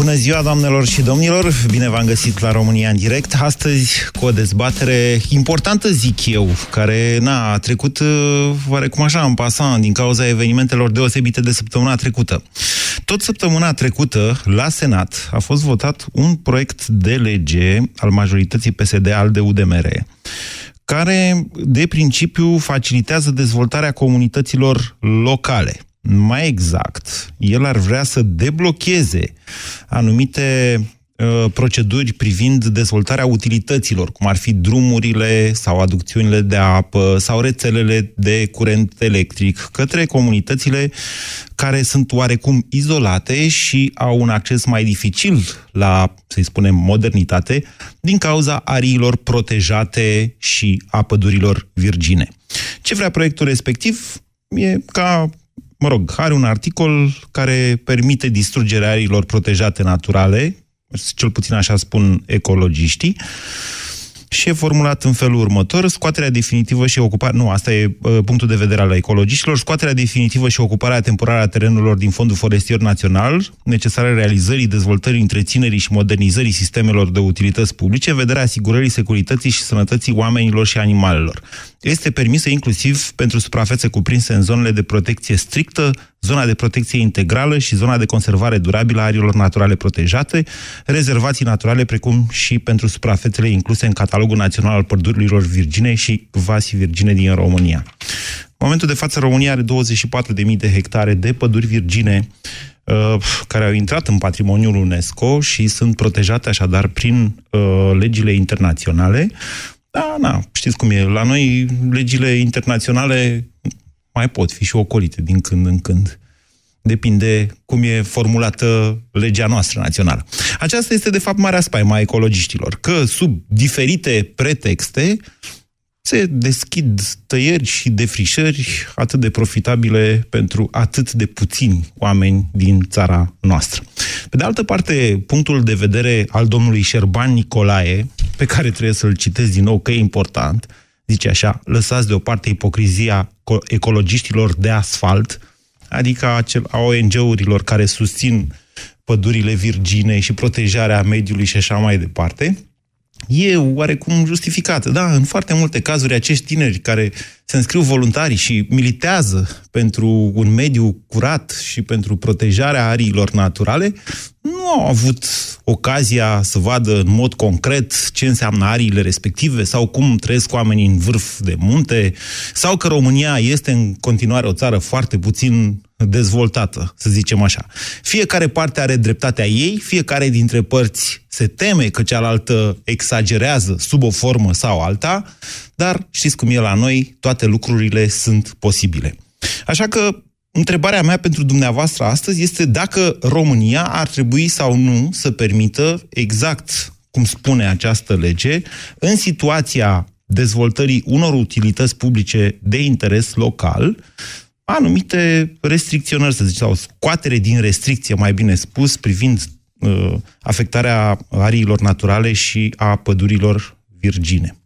Bună ziua, doamnelor și domnilor! Bine v-am găsit la România în direct. Astăzi, cu o dezbatere importantă, zic eu, care na, a trecut uh, oarecum așa, în pasant, din cauza evenimentelor deosebite de săptămâna trecută. Tot săptămâna trecută, la Senat, a fost votat un proiect de lege al majorității PSD al de UDMR, care, de principiu, facilitează dezvoltarea comunităților locale. Mai exact, el ar vrea să deblocheze anumite uh, proceduri privind dezvoltarea utilităților, cum ar fi drumurile sau aducțiunile de apă sau rețelele de curent electric către comunitățile care sunt oarecum izolate și au un acces mai dificil la, să-i spunem, modernitate din cauza ariilor protejate și a pădurilor virgine. Ce vrea proiectul respectiv? E ca mă rog, are un articol care permite distrugerea arilor protejate naturale, cel puțin așa spun ecologiștii, și e formulat în felul următor, scoaterea definitivă și ocuparea, nu, asta e uh, punctul de vedere al ecologiștilor, scoaterea definitivă și ocuparea temporară a terenurilor din Fondul Forestier Național, necesară realizării, dezvoltării, întreținerii și modernizării sistemelor de utilități publice, vederea asigurării securității și sănătății oamenilor și animalelor. Este permisă inclusiv pentru suprafețe cuprinse în zonele de protecție strictă, zona de protecție integrală și zona de conservare durabilă a arilor naturale protejate, rezervații naturale, precum și pentru suprafețele incluse în Catalogul Național al Pădurilor Virgine și Vasi Virgine din România. În momentul de față, România are 24.000 de hectare de păduri virgine uh, care au intrat în patrimoniul UNESCO și sunt protejate așadar prin uh, legile internaționale. Da, na, știți cum e, la noi legile internaționale mai pot fi și ocolite din când în când. Depinde cum e formulată legea noastră națională. Aceasta este, de fapt, marea spaima a ecologiștilor, că sub diferite pretexte se deschid tăieri și defrișări atât de profitabile pentru atât de puțini oameni din țara noastră. Pe de altă parte, punctul de vedere al domnului Șerban Nicolae, pe care trebuie să-l citesc din nou, că e important, zice așa, lăsați deoparte ipocrizia ecologiștilor de asfalt, adică a ONG-urilor care susțin pădurile virgine și protejarea mediului și așa mai departe, e oarecum justificată. Da, în foarte multe cazuri, acești tineri care se înscriu voluntari și militează pentru un mediu curat și pentru protejarea ariilor naturale, nu au avut ocazia să vadă în mod concret ce înseamnă ariile respective sau cum trăiesc oamenii în vârf de munte, sau că România este în continuare o țară foarte puțin dezvoltată, să zicem așa. Fiecare parte are dreptatea ei, fiecare dintre părți se teme că cealaltă exagerează sub o formă sau alta, dar știți cum e la noi, toate lucrurile sunt posibile. Așa că întrebarea mea pentru dumneavoastră astăzi este dacă România ar trebui sau nu să permită exact cum spune această lege, în situația dezvoltării unor utilități publice de interes local, anumite restricționări, să zicem, sau scoatere din restricție, mai bine spus, privind uh, afectarea ariilor naturale și a pădurilor virgine.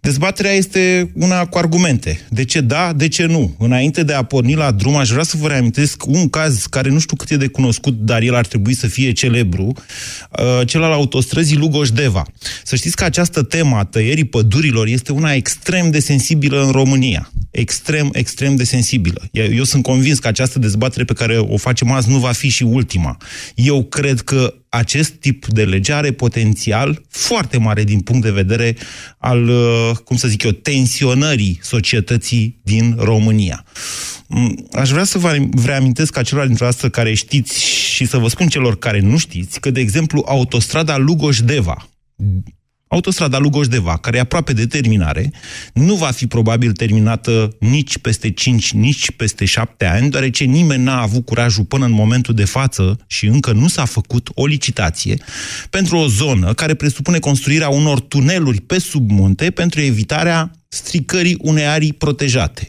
Dezbaterea este una cu argumente. De ce da, de ce nu? Înainte de a porni la drum, aș vrea să vă reamintesc un caz care nu știu cât e de cunoscut, dar el ar trebui să fie celebru, uh, cel al autostrăzii Lugoș-Deva. Să știți că această temă a tăierii pădurilor este una extrem de sensibilă în România. Extrem, extrem de sensibilă. Eu sunt convins că această dezbatere pe care o facem azi nu va fi și ultima. Eu cred că acest tip de lege are potențial foarte mare din punct de vedere al, uh, cum să zic eu, tensionării societății din România. Mm, aș vrea să vă reamintesc acelora dintre voastre care știți și să vă spun celor care nu știți că, de exemplu, autostrada Lugoș-Deva, Autostrada Lugoș-Deva, care e aproape de terminare, nu va fi probabil terminată nici peste 5, nici peste 7 ani, deoarece nimeni n-a avut curajul până în momentul de față și încă nu s-a făcut o licitație pentru o zonă care presupune construirea unor tuneluri pe sub munte pentru evitarea stricării unei arii protejate.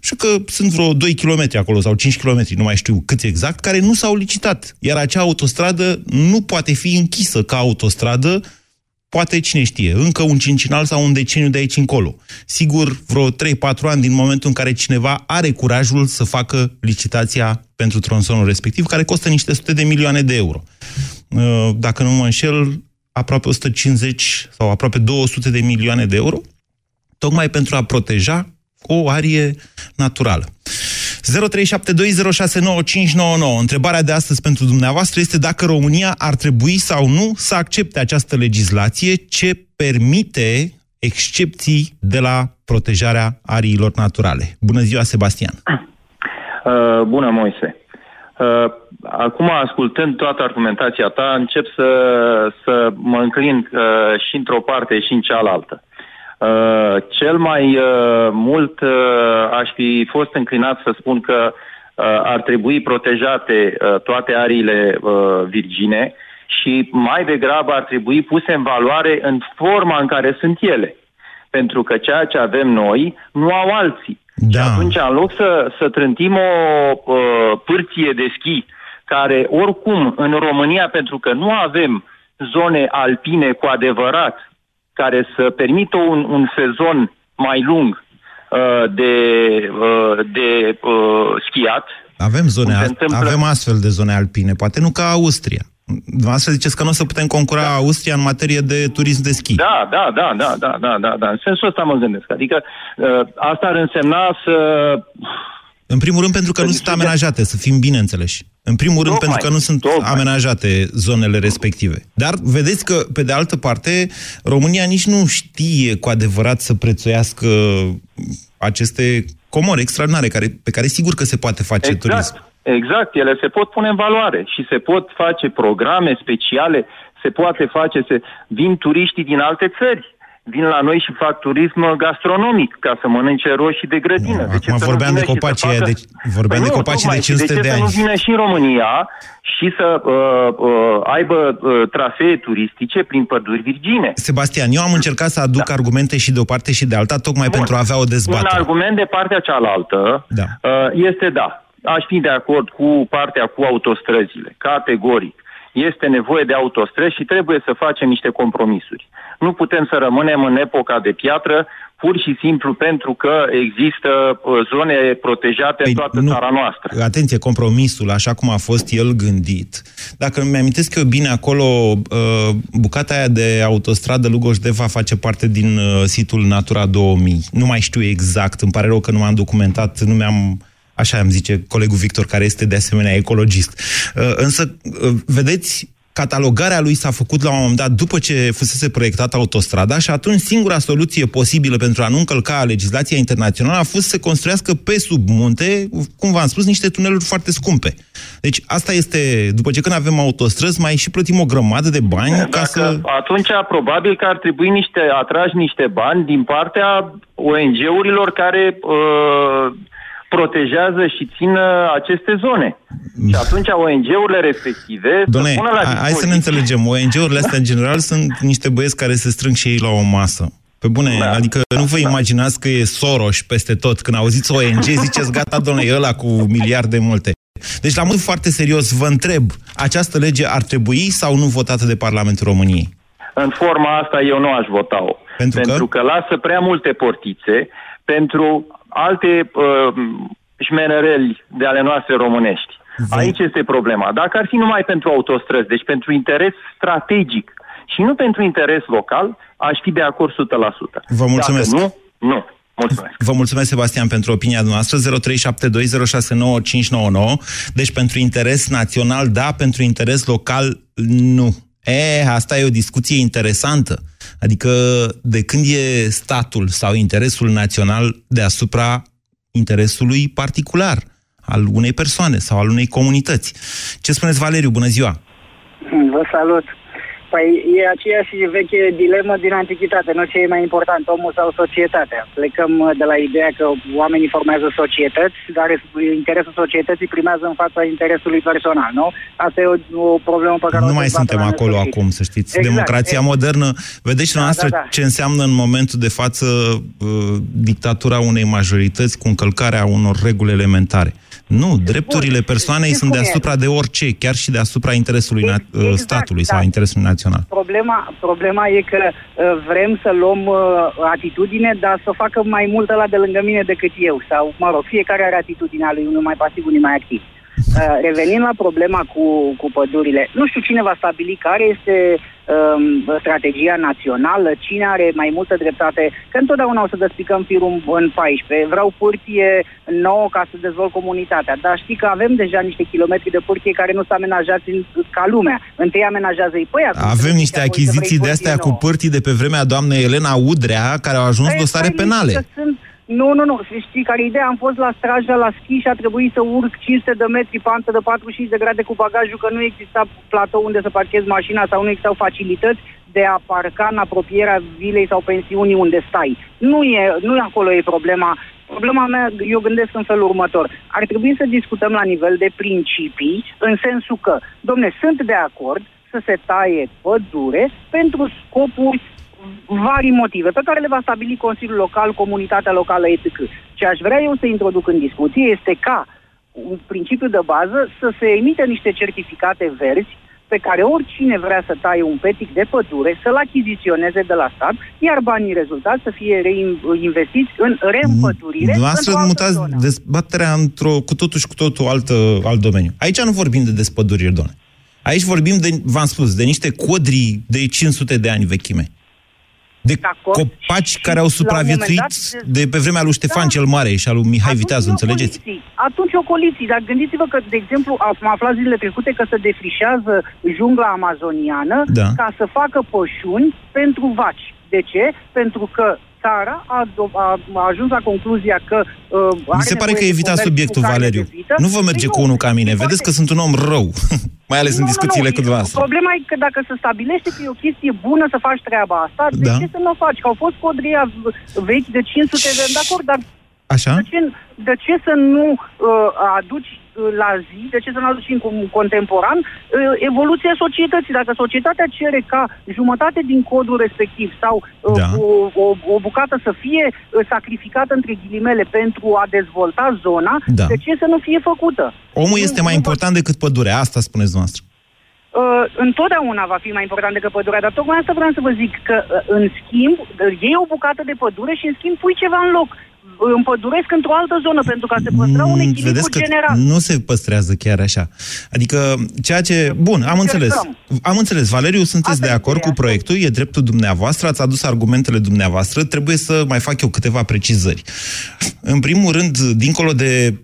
Și că sunt vreo 2 km acolo sau 5 km, nu mai știu câți exact, care nu s-au licitat. Iar acea autostradă nu poate fi închisă ca autostradă poate cine știe, încă un cincinal sau un deceniu de aici încolo. Sigur, vreo 3-4 ani din momentul în care cineva are curajul să facă licitația pentru tronsonul respectiv, care costă niște sute de milioane de euro. Uh, dacă nu mă înșel, aproape 150 sau aproape 200 de milioane de euro, tocmai pentru a proteja o arie naturală. 0372069599. Întrebarea de astăzi pentru dumneavoastră este dacă România ar trebui sau nu să accepte această legislație ce permite excepții de la protejarea ariilor naturale. Bună ziua, Sebastian! Uh, bună, Moise! Uh, acum, ascultând toată argumentația ta, încep să, să mă înclin uh, și într-o parte și în cealaltă. Uh, cel mai uh, mult uh, aș fi fost înclinat să spun că uh, ar trebui protejate uh, toate ariile uh, virgine și mai degrabă ar trebui puse în valoare în forma în care sunt ele. Pentru că ceea ce avem noi nu au alții. Da. Și atunci, în loc să, să trântim o uh, pârție de schi, care oricum în România, pentru că nu avem zone alpine cu adevărat, care să permită un, un sezon mai lung uh, de, uh, de uh, schiat. Avem, zone, avem astfel de zone alpine, poate nu ca Austria. Dumneavoastră ziceți că nu o să putem concura da. Austria în materie de turism de schi. Da, da, da, da, da, da, da, da. În sensul ăsta mă gândesc. Adică uh, asta ar însemna să în primul rând pentru că nu sunt amenajate, să fim bine înțeleși. În primul rând pentru că nu sunt amenajate zonele respective. Dar vedeți că, pe de altă parte, România nici nu știe cu adevărat să prețuiască aceste comori extraordinare, care, pe care sigur că se poate face exact. turism. Exact, ele se pot pune în valoare și se pot face programe speciale, se poate face, se vin turiștii din alte țări vin la noi și fac turism gastronomic ca să mănânce roșii de grădină. Nu, de ce acum vorbeam de copacii facă... de, vorbeam păi de, copacii de 500 de, de ani. De ce să nu vină și în România și să uh, uh, aibă uh, trasee turistice prin păduri virgine? Sebastian, eu am încercat să aduc da. argumente și de o parte și de alta, tocmai Bun. pentru a avea o dezbatere. Un argument de partea cealaltă da. uh, este da. Aș fi de acord cu partea cu autostrăzile, categoric este nevoie de autostrăzi și trebuie să facem niște compromisuri. Nu putem să rămânem în epoca de piatră pur și simplu pentru că există uh, zone protejate păi, în toată nu, țara noastră. Atenție, compromisul, așa cum a fost el gândit. Dacă îmi amintesc eu bine, acolo uh, bucata aia de autostradă Lugoș-Deva face parte din uh, situl Natura 2000. Nu mai știu exact, îmi pare rău că nu m-am documentat, nu mi-am Așa îmi zice colegul Victor, care este de asemenea ecologist. Uh, însă, uh, vedeți, catalogarea lui s-a făcut la un moment dat după ce fusese proiectată autostrada și atunci singura soluție posibilă pentru a nu încălca legislația internațională a fost să construiască pe sub munte, cum v-am spus, niște tuneluri foarte scumpe. Deci asta este, după ce când avem autostrăzi, mai și plătim o grămadă de bani Dacă ca să... Atunci probabil că ar trebui niște, atragi niște bani din partea ONG-urilor care uh, protejează și țin aceste zone. Și atunci ONG-urile respective... Doamne, să la hai să ne înțelegem. ONG-urile astea, în general, sunt niște băieți care se strâng și ei la o masă. Pe bune, da, adică da, nu vă da. imaginați că e Soros peste tot. Când auziți ONG, ziceți, gata, domnule, e ăla cu miliarde multe. Deci, la mod foarte serios, vă întreb, această lege ar trebui sau nu votată de Parlamentul României? În forma asta eu nu aș vota-o. Pentru, pentru că? că lasă prea multe portițe pentru alte uh, șmenereli de ale noastre românești. Vă... Aici este problema. Dacă ar fi numai pentru autostrăzi, deci pentru interes strategic și nu pentru interes local, aș fi de acord 100%. Vă mulțumesc. Dacă nu, nu. Mulțumesc. Vă mulțumesc, Sebastian, pentru opinia noastră. 0372069599. Deci pentru interes național, da, pentru interes local, nu. E, asta e o discuție interesantă. Adică de când e statul sau interesul național deasupra interesului particular al unei persoane sau al unei comunități. Ce spuneți, Valeriu? Bună ziua! Vă salut! Păi e aceeași veche dilemă din antichitate, nu ce e mai important, omul sau societatea. Plecăm uh, de la ideea că oamenii formează societăți, dar interesul societății primează în fața interesului personal, nu? Asta e o, o problemă pe care Nu mai suntem acolo acum, să știți. Exact. Democrația exact. modernă, vedeți și da, noastră da, da. ce înseamnă în momentul de față uh, dictatura unei majorități cu încălcarea unor reguli elementare. Nu, drepturile persoanei sunt deasupra de orice, chiar și deasupra interesului exact. statului sau interesului național național. Problema, problema e că uh, vrem să luăm uh, atitudine, dar să facă mai mult la de lângă mine decât eu. Sau, mă rog, fiecare are atitudinea lui, unul mai pasiv, unul mai activ. Uh, revenind la problema cu, cu pădurile, nu știu cine va stabili care este um, strategia națională, cine are mai multă dreptate, că întotdeauna o să despicăm firul în 14. Vreau pârtie nouă ca să dezvolt comunitatea, dar știi că avem deja niște kilometri de pârtie care nu sunt amenajați în, ca lumea. Întâi amenajează ei. Păi, avem niște achiziții de astea cu pârtii de pe vremea doamnei Elena Udrea, care au ajuns păi, dosare penale. Sunt nu, nu, nu. Știi care ideea? Am fost la straja la schi și a trebuit să urc 500 de metri pantă de 45 de grade cu bagajul că nu exista platou unde să parchezi mașina sau nu existau facilități de a parca în apropierea vilei sau pensiunii unde stai. Nu e, nu e acolo e problema. Problema mea, eu gândesc în felul următor. Ar trebui să discutăm la nivel de principii, în sensul că, domne, sunt de acord să se taie pădure pentru scopuri vari motive pe care le va stabili Consiliul Local, comunitatea locală, etc. Ce aș vrea eu să introduc în discuție este ca un principiu de bază să se emite niște certificate verzi pe care oricine vrea să taie un petic de pădure să-l achiziționeze de la stat, iar banii rezultați să fie reinvestiți în reîmpădurire. Dumneavoastră mutați zonă. dezbaterea într-o cu totul și cu totul altă, alt domeniu. Aici nu vorbim de despădurire, doamne. Aici vorbim de, v-am spus, de niște codri de 500 de ani vechime de copaci care au supraviețuit dat, de pe vremea lui Ștefan da. cel Mare și al lui Mihai Viteazu, înțelegeți? Atunci o coliții, dar gândiți-vă că, de exemplu, am aflat zilele trecute că se defrișează jungla amazoniană da. ca să facă pășuni pentru vaci. De ce? Pentru că țara a, a, a ajuns la concluzia că... Uh, Mi se pare că evita subiectul, Valeriu. Nu vă merge păi cu unul ca mine. Vedeți că sunt un om rău, mai ales nu, în discuțiile nu, nu. cu dumneavoastră. Problema e că dacă se stabilește că e o chestie bună să faci treaba asta, da. de ce să nu o faci? Că au fost codria vechi de 500 de ani, de acord, dar Așa? De ce, de ce să nu uh, aduci la zi, de ce să nu aduci în contemporan, evoluția societății. Dacă societatea cere ca jumătate din codul respectiv sau da. o, o, o bucată să fie sacrificată între ghilimele pentru a dezvolta zona, da. de ce să nu fie făcută? Omul este mai important decât pădurea, asta spuneți noastră. Uh, întotdeauna va fi mai important decât pădurea, dar tocmai asta vreau să vă zic, că uh, în schimb, iei o bucată de pădure și în schimb pui ceva în loc împăduresc într-o altă zonă pentru ca să păstra un mm, echilibru Vedeți că general. nu se păstrează chiar așa. Adică ceea ce... Bun, am înțeles. Am înțeles. Valeriu, sunteți Asta de acord cu proiectul, e dreptul dumneavoastră, ați adus argumentele dumneavoastră, trebuie să mai fac eu câteva precizări. În primul rând, dincolo de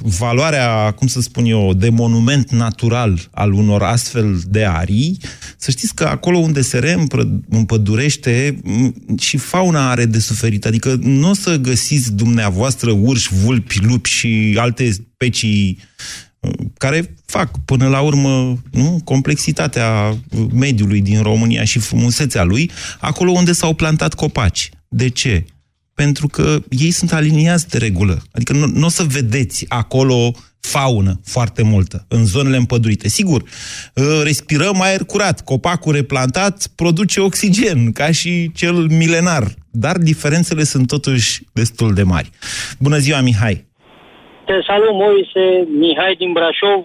valoarea, cum să spun eu, de monument natural al unor astfel de arii, să știți că acolo unde se reîmpădurește și fauna are de suferit. Adică nu o să găsiți dumneavoastră urși, vulpi, lupi și alte specii uh, care fac până la urmă nu, complexitatea mediului din România și frumusețea lui, acolo unde s-au plantat copaci. De ce? Pentru că ei sunt aliniați de regulă. Adică nu, nu o să vedeți acolo faună foarte multă în zonele împădurite. Sigur, uh, respirăm aer curat, copacul replantat produce oxigen, ca și cel milenar, dar diferențele sunt totuși destul de mari. Bună ziua, Mihai! Te salut, Moise, Mihai din Brașov,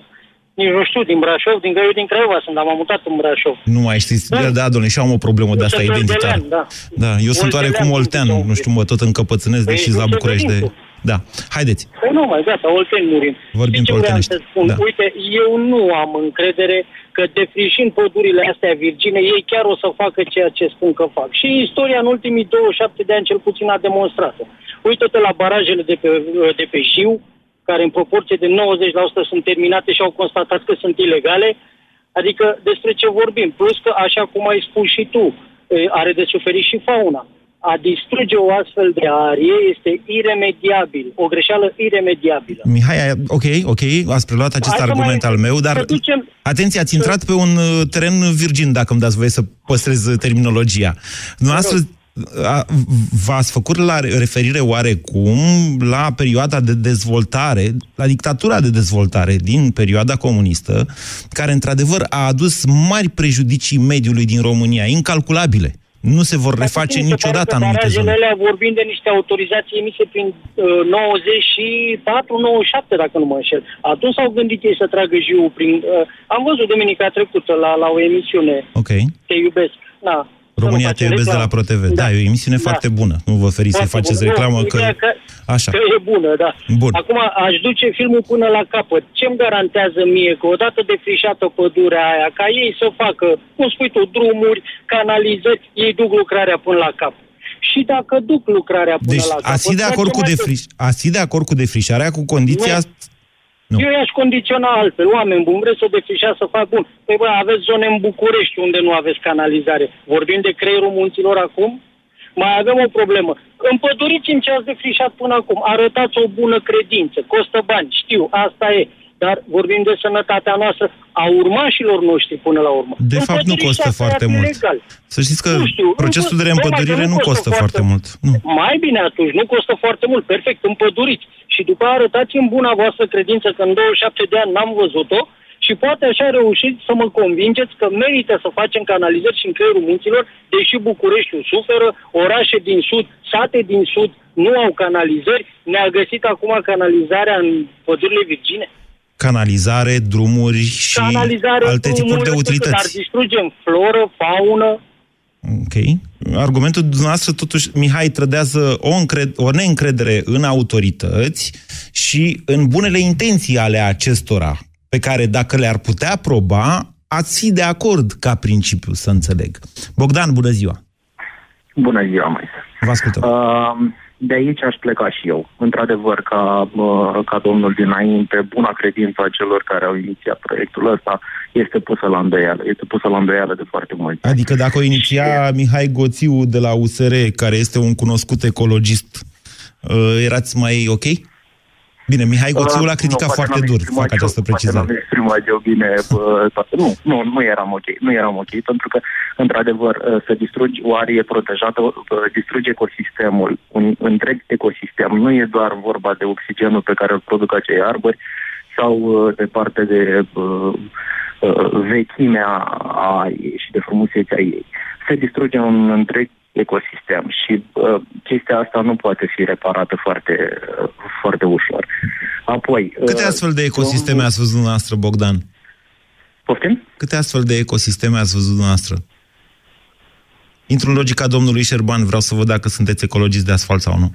nici nu știu, din Brașov, din eu din Craiova sunt, am mutat în Brașov. Nu mai știți, da, da, domnule, și am o problemă de asta identitară. Da. da, eu sunt oarecum oltean, nu știu, mă tot încăpățânesc, deși păi, la București de... Da, haideți. Păi nu mai, gata, olteni murim. Vorbim pe oltenești. Spun? Da. Uite, eu nu am încredere că defrișind pădurile astea virgine, ei chiar o să facă ceea ce spun că fac. Și istoria în ultimii 27 de ani cel puțin a demonstrat-o. Uită-te la barajele de pe, de pe Jiu, care în proporție de 90% sunt terminate și au constatat că sunt ilegale, adică despre ce vorbim. Plus că, așa cum ai spus și tu, are de suferit și fauna. A distruge o astfel de arie este iremediabil, o greșeală iremediabilă. Mihai, ok, ok, ați preluat acest Hai argument al meu, dar ducem... atenție, ați intrat pe un uh, teren virgin, dacă îmi dați voie să păstrez terminologia. Noastră v-ați făcut la referire oarecum la perioada de dezvoltare, la dictatura de dezvoltare din perioada comunistă, care într-adevăr a adus mari prejudicii mediului din România, incalculabile. Nu se vor reface se niciodată pare că anumite zone. barajele alea vorbim de niște autorizații emise prin uh, 94-97, dacă nu mă înșel. Atunci s-au gândit ei să tragă jiu prin... Uh, am văzut duminica trecută la, la o emisiune, Ok. Te iubesc. Na, România să te nu facem iubesc de la reclamă. ProTV. Da, e o emisiune Da. foarte bună. Nu vă feriți să Foarte faceți bună. reclamă Nu, că... ideea că, Așa. că e bună, da. Bun. Acum aș duce filmul până la capăt. Ce-mi garantează mie că odată defrișată pădurea aia, ca ei să facă, cum spui tu, drumuri, canalizări, ei duc lucrarea până la cap. Și dacă duc lucrarea până Deci la capăt... ați fi de acord facem cu atât. defriș... ați fi de acord cu defrișarea cu condiția... Nu. Eu i-aș condiționa altfel. Oameni buni, vreți să defrișați să fac bun. Păi bă, aveți zone în București unde nu aveți canalizare. Vorbim de creierul munților acum? Mai avem o problemă. Împăduriți-mi ce ați defrișat până acum. Arătați o bună credință. Costă bani, știu, asta e. Dar vorbim de sănătatea noastră a urmașilor noștri până la urmă. De fapt, nu Împăduriți costă ce ați foarte tăiat mult. ilegal. Să știți că Nu știu, procesul de nu- reîmpădurire tocmai că nu costă foarte mult. Nu. Mai bine atunci, nu costă foarte mult, perfect, împăduriți. Și după aia arătați în buna voastră credință că în 27 de ani n-am văzut-o și poate așa reușiți să mă convingeți că merită să facem canalizări și în creierul munților, deși Bucureștiul suferă, orașe din sud, sate din sud nu au canalizări, ne-a găsit acum canalizarea în pădurile virgine. Canalizare, drumuri și Canalizare, alte tipuri de drumuri, Dar utilități. distrugem floră, faună, Ok. Argumentul dumneavoastră, totuși, Mihai, trădează o, încred- o neîncredere în autorități și în bunele intenții ale acestora, pe care, dacă le-ar putea proba, ați fi de acord ca principiu, să înțeleg. Bogdan, bună ziua! Bună ziua, mai. Vă ascultăm. Uh, de aici aș pleca și eu. Într-adevăr, ca, uh, ca domnul dinainte, buna credință a celor care au inițiat proiectul ăsta este pusă la îndoială. Este pusă la îndoială de foarte mult. Adică dacă o iniția Mihai Goțiu de la USR, care este un cunoscut ecologist, uh, erați mai ok? Bine, Mihai Goțiu l-a criticat Uh, Nu, poate foarte n-am dur, exprimat fac eu- această poate precizare. n-am exprimat eu bine bă, toate. Nu, nu, nu eram ok. Nu eram ok, pentru că, într-adevăr, ă, să distrugi o arie protejată, ă, distruge ecosistemul, un întreg ecosistem. Nu e doar vorba de oxigenul pe care îl produc acei arbori sau ă, de parte de uh, vechimea a ei și de frumusețea ei. Se distruge un întreg ecosistem și uh, chestia asta nu poate fi reparată foarte, uh, foarte ușor. Apoi... Câte uh, astfel de ecosisteme domnul- ați văzut dumneavoastră, Bogdan? Poftim? Câte astfel de ecosisteme ați văzut dumneavoastră? Intru în logica domnului Șerban, vreau să văd dacă sunteți ecologist de asfalt sau nu.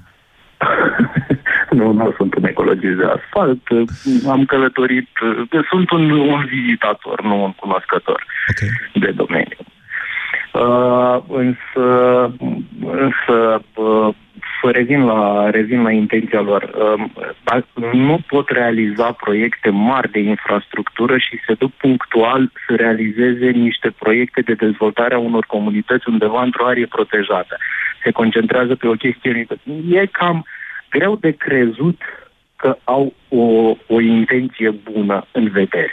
Nu, nu sunt un ecologist de asfalt. Am călătorit... uh, Sunt un, un vizitator, nu un cunoscător Ok. de domeniu. Uh, însă, însă uh, revin la, revin la intenția lor. Uh, dacă nu pot realiza proiecte mari de infrastructură și se duc punctual să realizeze niște proiecte de dezvoltare a unor comunități undeva într-o arie protejată. Se concentrează pe o chestie. E cam greu de crezut că au o, o intenție bună în vedere.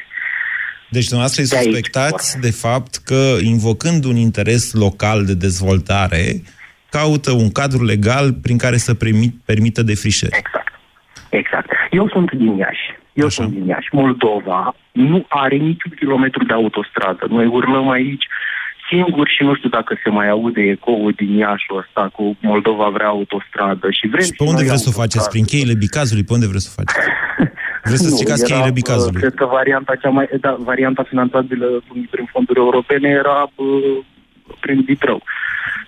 Deci dumneavoastră îi De aici, suspectați de fapt că, invocând un interes local de dezvoltare, caută un cadru legal prin care să permit, permită defrișări. Exact. Exact. Eu sunt din Iași. Eu Așa. sunt din Iași. Moldova nu are niciun kilometru de autostradă. Noi urlăm aici singuri și nu știu dacă se mai aude ecoul din Iașul ăsta cu Moldova vrea autostradă și vrem Și pe unde noi vreți să o faceți? autostradă. Prin cheile Bicazului? Pe unde vreți să o faceți? Vreți să Nu, stricați era, cheile uh, Bicazului? Cred că varianta cea mai, da, varianta finanțabilă prin fonduri europene era uh, prin Vitrău.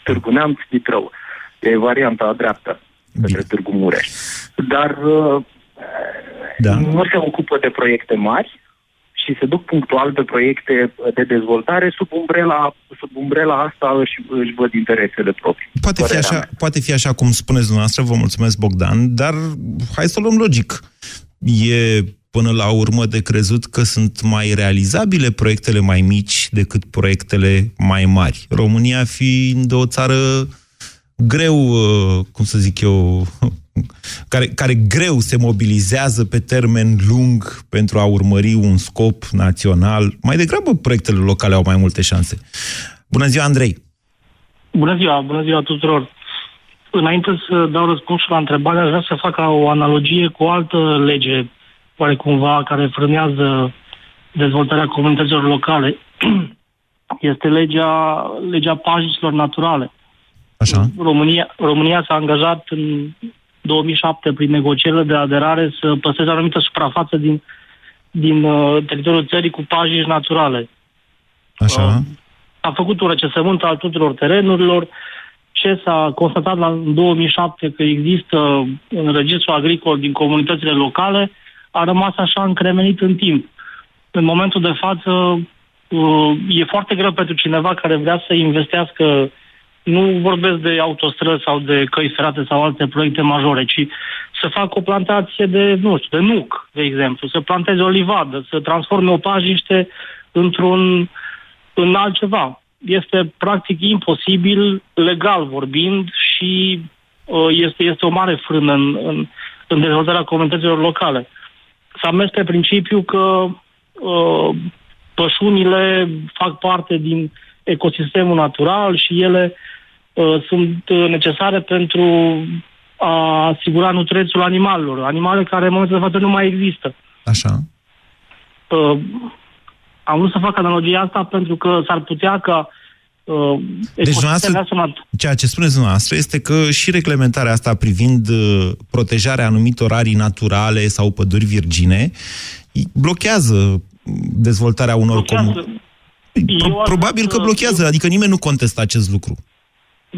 Târgu Neamț, Vitrău. E varianta dreaptă către Bine. Târgu Mureș. Dar uh, Da. nu se ocupă de proiecte mari și se duc punctual pe proiecte de dezvoltare sub umbrela, sub umbrela asta își, își văd interesele proprii. Poate fi, Părerea așa, mea. poate fi așa cum spuneți dumneavoastră, vă mulțumesc, Bogdan, dar hai să o luăm logic. E până la urmă de crezut că sunt mai realizabile proiectele mai mici decât proiectele mai mari. România fiind o țară greu, uh, cum să zic eu, care, care greu se mobilizează pe termen lung pentru a urmări un scop național. Mai degrabă proiectele locale au mai multe șanse. Bună ziua, Andrei! Bună ziua, bună ziua tuturor. Înainte să dau răspunsul la întrebare, aș vrea să fac o analogie cu o altă lege, oare cumva, care frânează dezvoltarea comunităților locale. Este legea, legea pajiților naturale. Așa. România, România s-a angajat în 2007 prin negocierile de aderare să păstreze o anumită suprafață din, din uh, teritoriul țării cu pajiști naturale. Așa. Uh, a făcut un recensământ al tuturor terenurilor. Ce s-a constatat la, în 2007 că există în registrul agricol din comunitățile locale a rămas așa încremenit în timp. În momentul de față uh, e foarte greu pentru cineva care vrea să investească nu vorbesc de autostrăzi sau de căi ferate sau alte proiecte majore, ci să facă o plantație de, nu știu, de nuc, de exemplu, să planteze o livadă, să transforme o pajiște într-un în altceva. Este practic imposibil, legal vorbind, și uh, este, este o mare frână în, în, în dezvoltarea comunităților locale. S-a mers pe principiu că uh, pășunile fac parte din ecosistemul natural și ele uh, sunt necesare pentru a asigura nutrețul animalelor. Animale care în momentul de față nu mai există. Așa. Uh, am vrut să fac analogia asta pentru că s-ar putea ca uh, Deci, ecosistemele dumneavoastră, astea nat- ceea ce spuneți dumneavoastră este că și reglementarea asta privind uh, protejarea anumitor arii naturale sau păduri virgine i- blochează dezvoltarea unor blochează- comunități. Eu aș Probabil vrea că să- blochează, adică nimeni nu contestă acest lucru.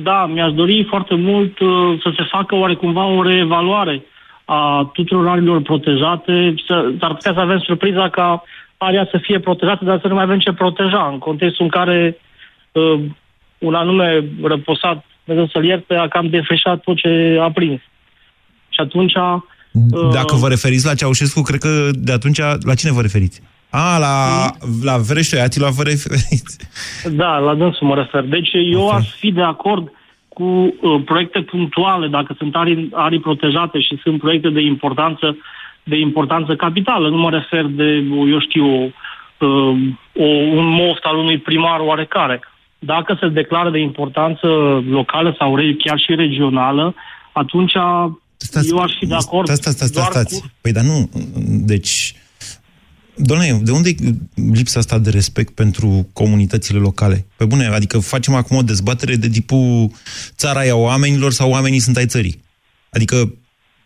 Da, mi-aș dori foarte mult uh, să se facă oarecumva o reevaluare a tuturor arilor protejate. Să, s-ar putea să avem surpriza ca aria să fie protejată, dar să nu mai avem ce proteja, în contextul în care uh, un anume răposat, Dumnezeu să-l ierte, a cam defrișat tot ce a prins. Și atunci... Uh, Dacă vă referiți la Ceaușescu, cred că de atunci la cine vă referiți? A, la, la Vereșoi, Atila vă referiți. Da, la dânsul mă refer. Deci eu Ok. aș fi de acord cu uh, proiecte punctuale, dacă sunt arii, arii protejate și sunt proiecte de importanță de importanță capitală. Nu mă refer de, eu știu, uh, o, un moft al unui primar oarecare. Dacă se declară de importanță locală sau re, chiar și regională, atunci eu aș fi de acord Stați, stați, stați, doar stați. cu... Păi, dar nu, deci... Doamne, de unde e lipsa asta de respect pentru comunitățile locale? Pe bune, adică facem acum o dezbatere de tipul țara e a oamenilor sau oamenii sunt ai țării. Adică,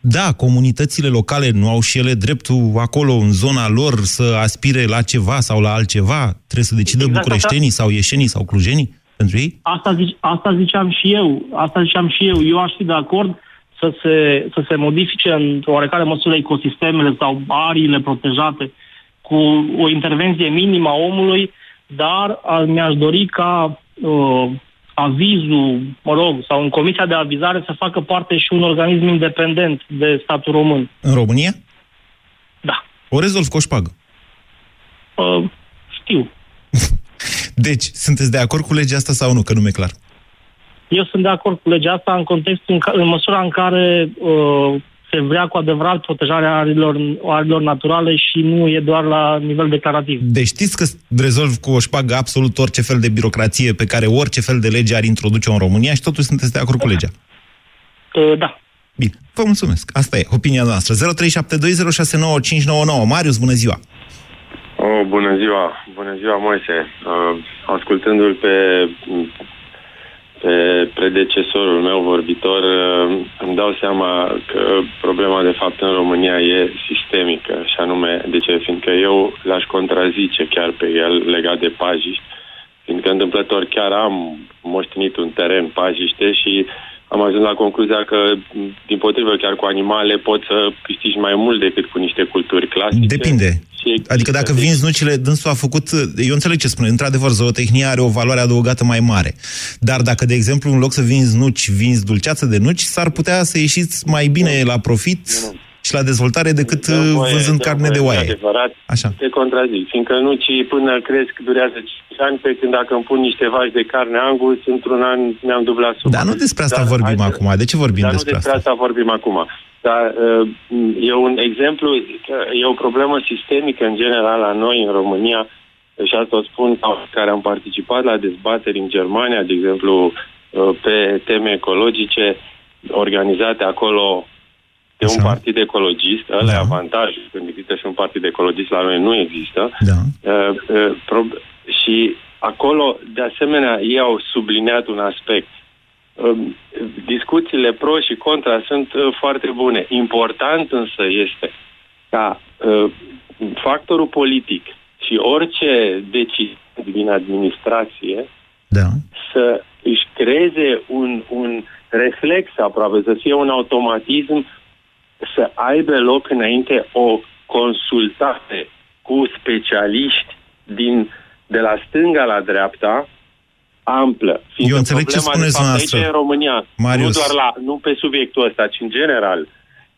da, comunitățile locale nu au și ele dreptul acolo, în zona lor, să aspire la ceva sau la altceva? Trebuie să decidă Exact bucureștenii sau ieșenii sau clujenii pentru ei? Asta, zic, asta ziceam și eu. Asta ziceam și eu. Eu aș fi de acord să se, să se modifice în oarecare măsură ecosistemele sau ariile protejate cu o intervenție minimă a omului, dar a, mi-aș dori ca uh, avizul, mă rog, sau în comisia de avizare să facă parte și un organism independent de statul român. În România? Da. O rezolv cu o șpagă. Uh, știu. Deci, sunteți de acord cu legea asta sau nu? Că nu mi-e clar. Eu sunt de acord cu legea asta în contextul în, ca, în măsura în care uh, se vrea cu adevărat protejarea arilor, arilor naturale și nu e doar la nivel declarativ. Deci știți că rezolv cu o șpagă absolut orice fel de birocrație pe care orice fel de lege ar introduce în România și totuși sunteți de acord cu legea. Uh, da. Bine, vă mulțumesc. Asta e opinia noastră. 0372069599. Marius, bună ziua! Oh, bună ziua! Bună ziua, Moise! Uh, ascultându-l pe, pe predecesorul meu vorbitor, uh, îmi dau seama că problema, de fapt, în România e sistemică, și anume, de ce? Fiindcă eu l-aș contrazice chiar pe el legat de pajiști, fiindcă întâmplător chiar am moștenit un teren pajiște și am ajuns la concluzia că, din potrivă, chiar cu animale poți să câștigi mai mult decât cu niște culturi clasice. Depinde. Și există- Adică dacă vinzi nucile, dânsul a făcut... Eu înțeleg ce spune. Într-adevăr, zootehnia are o valoare adăugată mai mare. Dar dacă, de exemplu, în loc să vinzi nuci, vinzi dulceață de nuci, s-ar putea să ieșiți mai bine la profit și la dezvoltare decât Dăm uh, voie- vânzând dăm carne voie, de oaie. adevărat, Așa. te contrazic, fiindcă nucii până cresc durează 5 ani, pe când dacă îmi pun niște vaci de carne angus, într-un an mi-am dublat suma. Dar nu despre asta Dar vorbim hai să- acum. De ce vorbim Dar despre nu despre asta? asta vorbim acum. Dar uh, e un exemplu, că e o problemă sistemică în general la noi în România și asta o spun ca care am participat la dezbateri în Germania, de exemplu, uh, pe teme ecologice organizate acolo de un Așa. partid ecologist, ăla Da. e avantajul, când există și un partid ecologist, la noi nu există. Da. Uh, uh, prob- și acolo, de asemenea, ei au subliniat un aspect. um, discuțiile pro și contra sunt uh, foarte bune. Important însă este ca uh, factorul politic și orice decizie din administrație Da. să își creeze un, un reflex aproape, să fie un automatism, să aibă loc înainte o consultare cu specialiști din, de la stânga la dreapta, amplă. Fiindcă Eu înțeleg ce problema, spuneți de fapt, dumneavoastră. Aici în România, Marius. nu doar la, nu pe subiectul ăsta, ci în general,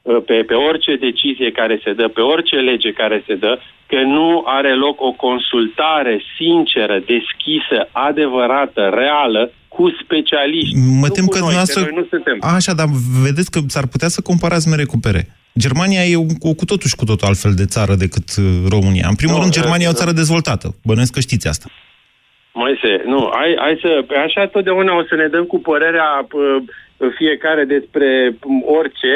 uh, pe, pe orice decizie care se dă, pe orice lege care se dă, că nu are loc o consultare sinceră, deschisă, adevărată, reală, cu specialiști. Mă Nu tem cu că noi, dumneavoastră... noi nu suntem. Așa, dar vedeți că s-ar putea să comparați mere cu pere. Germania e o, cu totul și cu totul altfel de țară decât uh, România. În primul Nu, rând, uh, Germania e o uh. țară dezvoltată. Bănuiesc că știți asta. Moise, nu, hai, hai să... pe Așa totdeauna o să ne dăm cu părerea uh, fiecare despre um, orice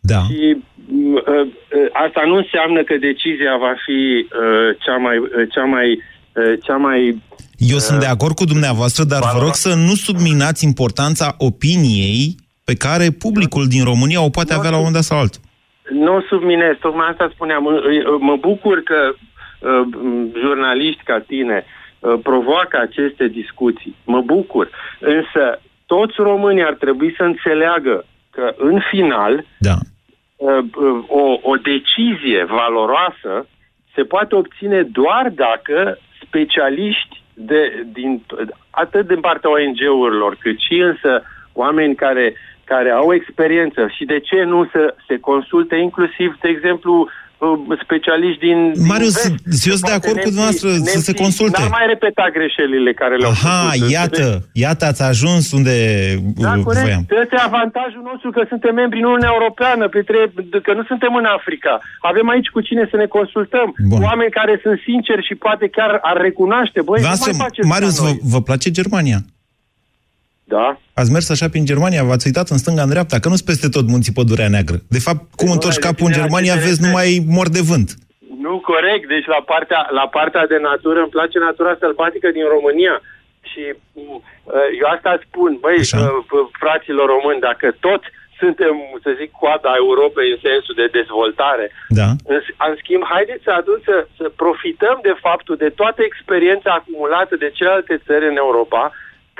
Da. și um, uh, uh, asta nu înseamnă că decizia va fi uh, cea mai... Uh, cea mai uh, cea mai Eu sunt de acord cu dumneavoastră, dar vă rog să nu subminați importanța opiniei pe care publicul din România o poate avea la un moment dat sau altul. Nu subminez, tocmai asta spuneam. Mă, mă bucur că uh, jurnaliști ca tine uh, provoacă aceste discuții. Mă bucur. Însă toți românii ar trebui să înțeleagă că în final Da. uh, uh, o, o decizie valoroasă se poate obține doar dacă specialiști de, din, atât din partea ONG-urilor, cât și însă oameni care, care au experiență și de ce nu să se consulte inclusiv, de exemplu, uh, specialiști din... Marius, din vest. eu sunt de Poate acord cu nemții- dumneavoastră să se nemții consulte. N-ar mai repeta greșelile care le-au Aha, făcut. iată, iată, ați ajuns unde Da, uh, corect. voiam. Ăsta e avantajul nostru că suntem membri în Uniunea Europeană, Petre, că nu suntem în Africa. Avem aici cu cine să ne consultăm. Bun. Oameni care sunt sinceri și poate chiar ar recunoaște. Băi, nu Dumneavoastră, mai faceți Marius, ca vă, noi. vă place Germania? Da? Ați mers așa prin Germania, v-ați uitat în stânga, în dreapta, că nu-s peste tot munții Pădurea Neagră. De fapt, cum Nu, întorci dar capul în depinde la Germania, ce te vezi referi. numai mor de vânt. Nu, corect. Deci la partea, la partea de natură îmi place natura sălbatică din România. Și uh, eu asta spun, băi, Așa. uh, f- fraților români, dacă toți suntem, să zic, coada Europei în sensul de dezvoltare, Da. În, în schimb, haideți să atunci să, să profităm de faptul de toată experiența acumulată de celelalte țări în Europa,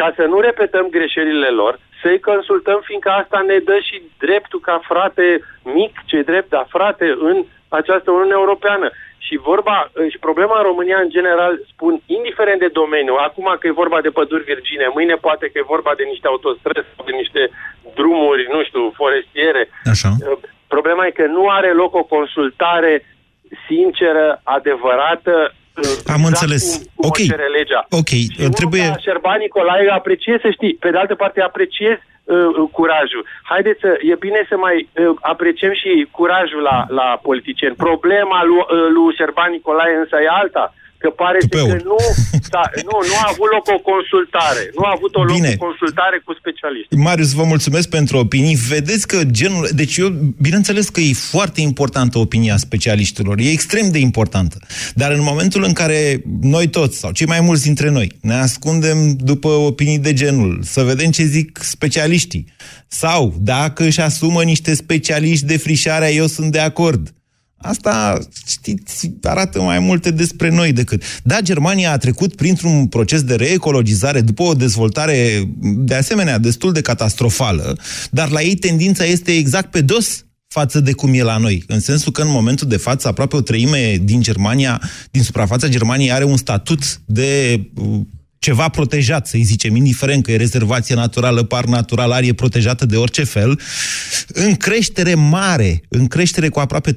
ca să nu repetăm greșelile lor, să-i consultăm, fiindcă asta ne dă și dreptul ca frate mic, ce drept, dar frate, în această Uniune Europeană. Și vorba, și problema în România în general, spun, indiferent de domeniu, acum că e vorba de păduri virgine, mâine poate că e vorba de niște autostrăzi, sau de niște drumuri, nu știu, forestiere, Așa. Problema e că nu are loc o consultare sinceră, adevărată. Am înțeles. Cum, cum Ok. o cere legea. Ok, Și nu trebuie... ca Șerban Nicolae apreciez, să știi. Pe de altă parte, apreciez uh, curajul. Haideți să, e bine să mai uh, apreciem și curajul la, la politicieni. Problema lui, uh, lui Șerban Nicolae însă e alta. Că pare să Tupeul. că nu, da, nu, nu a avut loc o consultare. Nu a avut o loc Bine. o consultare cu specialiști. Marius, vă mulțumesc pentru opinii. Vedeți că genul... Deci eu, bineînțeles că e foarte importantă opinia specialiștilor. E extrem de importantă. Dar în momentul în care noi toți, sau cei mai mulți dintre noi, ne ascundem după opinii de genul, să vedem ce zic specialiștii, sau dacă își asumă niște specialiști de frișarea, eu sunt de acord. Asta, știți, arată mai multe despre noi decât... Da, Germania a trecut printr-un proces de reecologizare după o dezvoltare, de asemenea, destul de catastrofală, dar la ei tendința este exact pe dos față de cum e la noi. În sensul că în momentul de față aproape o treime din Germania, din suprafața Germaniei are un statut de uh, ceva protejat, să-i zicem, indiferent că e rezervație naturală, par natural, arie protejată de orice fel, în creștere mare, în creștere cu aproape 30%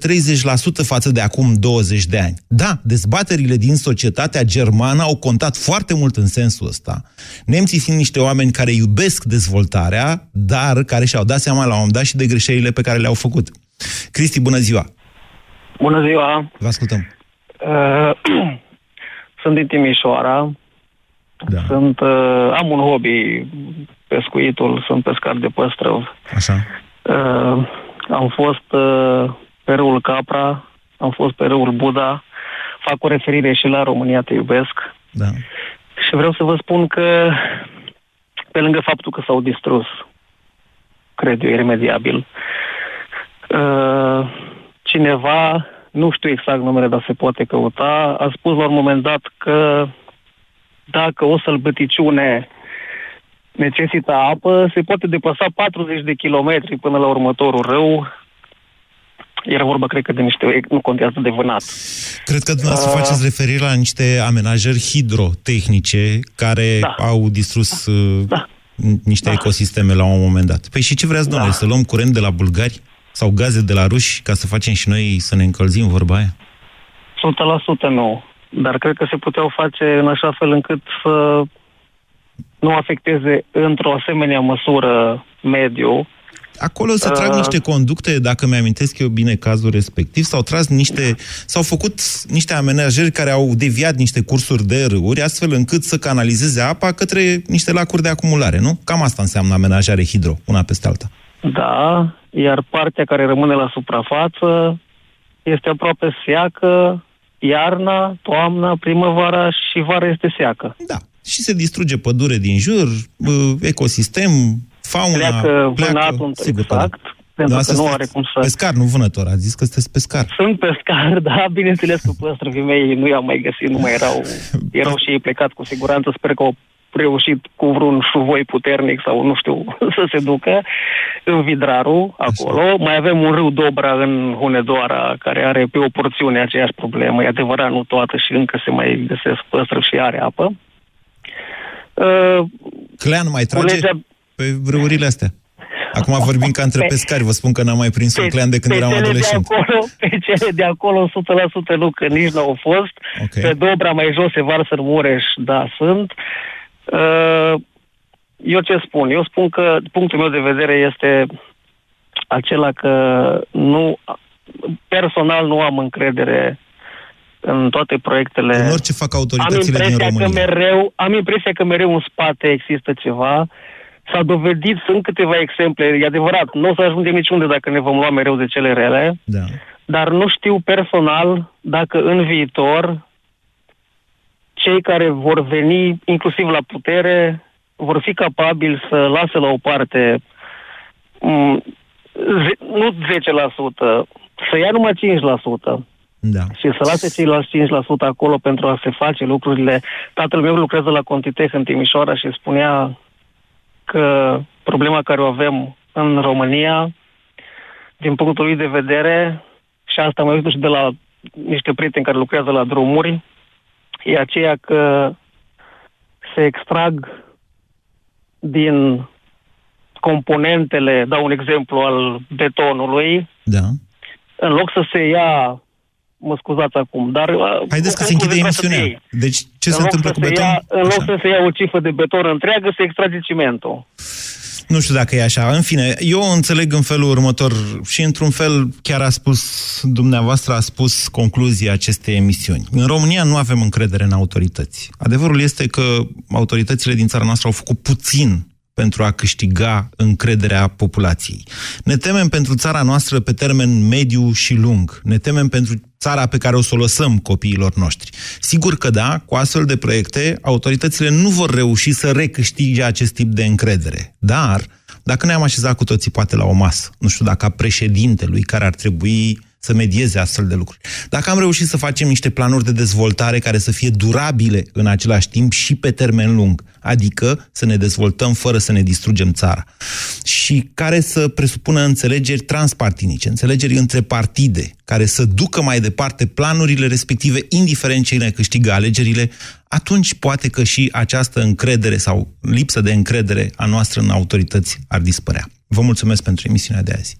față de acum 20 de ani. Da, dezbaterile din societatea germană au contat foarte mult în sensul ăsta. Nemții fiind niște oameni care iubesc dezvoltarea, dar care și-au dat seama la un moment dat și de greșelile pe care le-au făcut. Cristi, bună ziua! Bună ziua! Vă ascultăm! Uh, sunt din Timișoara. Da. Sunt, uh, am un hobby, pescuitul, sunt pescar de păstrăv. Așa. Uh, am fost uh, pe râul Capra, am fost pe râul Buda, fac o referire și la România Te Iubesc. Da. Și vreau să vă spun că, pe lângă faptul că s-au distrus cred eu, iremediabil. Uh, cineva, nu știu exact numele, dar se poate căuta, a spus la un moment dat că dacă o sălbăticiune necesită apă, se poate deplasa 40 de kilometri până la următorul râu. Era vorba, cred că, de niște... nu contează de vânat. Cred că dumneavoastră uh, faceți referire la niște amenajări hidrotehnice care da. au distrus da. Uh, da. niște da. ecosisteme la un moment dat. Păi și ce vreați, domnule, da. să luăm curent de la bulgari sau gaze de la ruși ca să facem și noi să ne încălzim vorba aia? 100% nu. Dar cred că se puteau face în așa fel încât să nu afecteze într-o asemenea măsură mediu. Acolo se trag uh, niște conducte, dacă mi-amintesc eu bine cazul respectiv, s-au tras niște, s-au făcut niște amenajări care au deviat niște cursuri de râuri, astfel încât să canalizeze apa către niște lacuri de acumulare, nu? Cam asta înseamnă amenajare hidro, una peste alta. Da, iar partea care rămâne la suprafață este aproape seacă, iarna, toamna, primăvara și vara este seacă. Da, și se distruge pădure din jur, ecosistem, fauna... Pleacă, pleacă vânatul, sigur, exact. Da. Pentru da, că nu are cum să... Pescar, nu vânător, a zis că sunteți pescar. Sunt pescar, da, bineînțeles că păstrăvii mei nu i-am mai găsit, nu mai erau... Erau și ei plecat cu siguranță, sper că au reușit cu vreun șuvoi puternic sau nu știu să se ducă în Vidraru, acolo. Așa. Mai avem un râu Dobra în Hunedoara care are pe o porțiune aceeași problemă. E adevărat, nu toată și încă se mai găsesc păstră și are apă. Uh, Clean mai trage legea... pe râurile astea? Acum vorbim ca între pe, pescari, vă spun că n-am mai prins pe, un clean de când eram adolescent. De acolo, pe cele de acolo 100% nu, că nici nu au fost. Okay. Pe Dobra mai jos se varsă în Mureș, da, sunt. Uh, eu ce spun? Eu spun că punctul meu de vedere este acela că nu, personal nu am încredere în toate proiectele. În orice fac autoritățile am din România. Că mereu, am impresia că mereu în spate există ceva. S-a dovedit, sunt câteva exemple, e adevărat, nu o să ajungem niciunde dacă ne vom lua mereu de cele rele, da. dar nu știu personal dacă în viitor cei care vor veni inclusiv la putere vor fi capabili să lase la o parte mm, nu 10%, să ia numai 5%. Da. Și să lase ceilalți 5% acolo pentru a se face lucrurile. Tatăl meu lucrează la Contitech în Timișoara și spunea că problema care o avem în România, din punctul lui de vedere, și asta mai și de la niște prieteni care lucrează la drumuri, e aceea că se extrag din componentele, dau un exemplu al betonului, da. în loc să se ia mă scuzați acum, dar... Uh, Haideți că se închide emisiunea. Deci ce se întâmplă cu beton? Ia, în loc să se ia o cifră de beton întreagă, se extrage cimentul. Nu știu dacă e așa. În fine, eu înțeleg în felul următor și într-un fel chiar a spus, dumneavoastră a spus concluzia acestei emisiuni. În România nu avem încredere în autorități. Adevărul este că autoritățile din țara noastră au făcut puțin pentru a câștiga încrederea populației. Ne temem pentru țara noastră pe termen mediu și lung. Ne temem pentru țara pe care o să o lăsăm copiilor noștri. Sigur că da, cu astfel de proiecte, autoritățile nu vor reuși să recâștige acest tip de încredere. Dar, dacă ne-am așezat cu toții poate la o masă, nu știu dacă a președintelui care ar trebui să medieze astfel de lucruri. Dacă am reușit să facem niște planuri de dezvoltare care să fie durabile în același timp și pe termen lung, adică să ne dezvoltăm fără să ne distrugem țara, și care să presupună înțelegeri transpartinice, înțelegeri între partide, care să ducă mai departe planurile respective, indiferent cine câștigă alegerile, atunci poate că și această încredere sau lipsă de încredere a noastră în autorități ar dispărea. Vă mulțumesc pentru emisiunea de azi.